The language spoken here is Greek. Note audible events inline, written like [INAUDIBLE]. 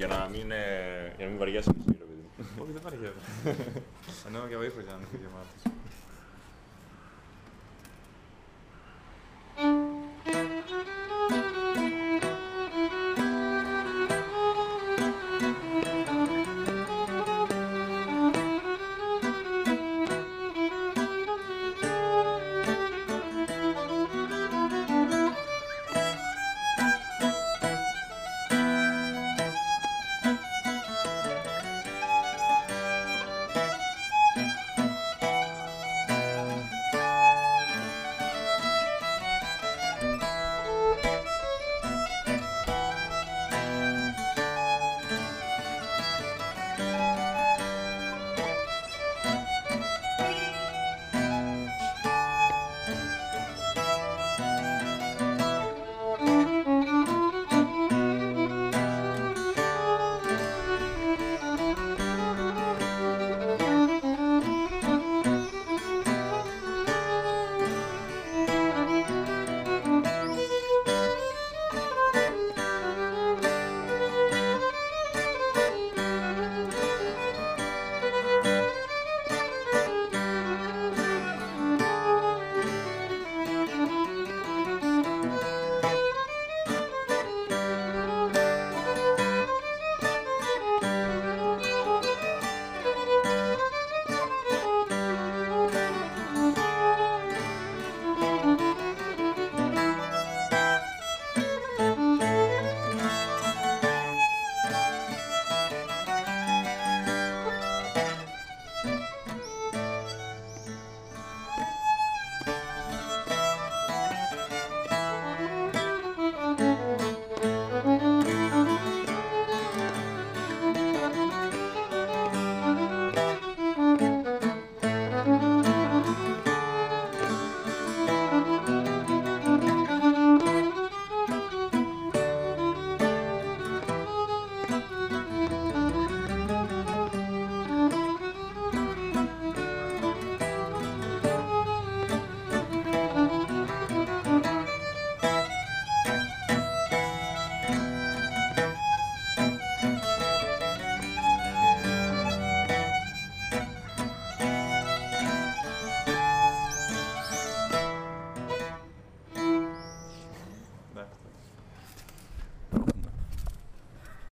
Για να μην, ε, για να μην βαριέσαι εσύ, ρε παιδί μου. Όχι, δεν υπάρχει. [LAUGHS] Ενώ και βοήθο για να μην γεμάτο.